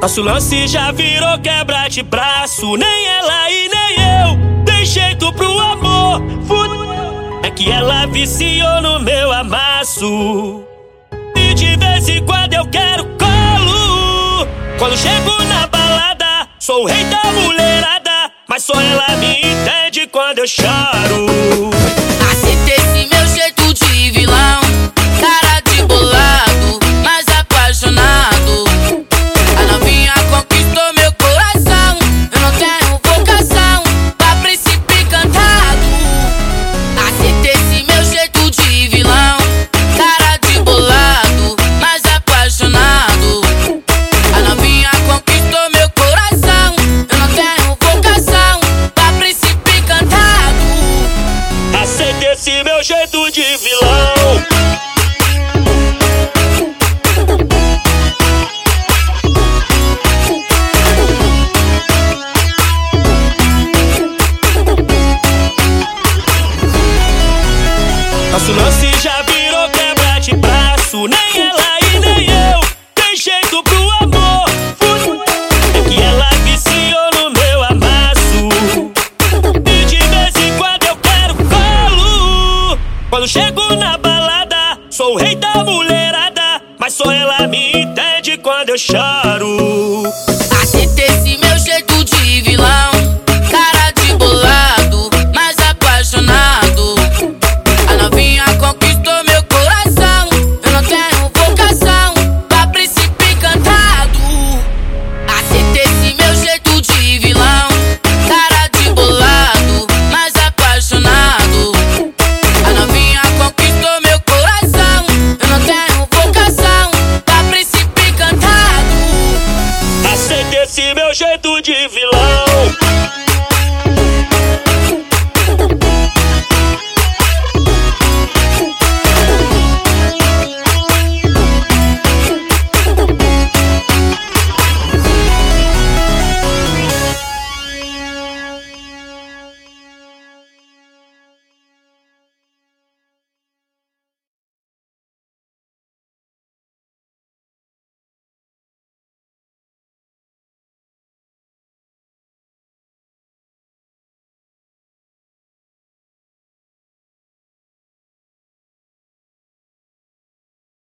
Nosso lance já virou quebra de braço. Nem ela e nem eu tem jeito pro amor. É que ela viciou no meu amasso. E de vez em quando eu quero colo. Quando chego na balada, sou o rei da mulherada. Mas só ela me entende quando eu choro. Nosso lance já virou quebra de braço, nem ela e nem eu tem jeito pro amor. É que ela viciou no meu amasso. E de vez em quando eu quero colo. Quando chego na balada, sou o rei da mulherada. Mas só ela me entende quando eu choro.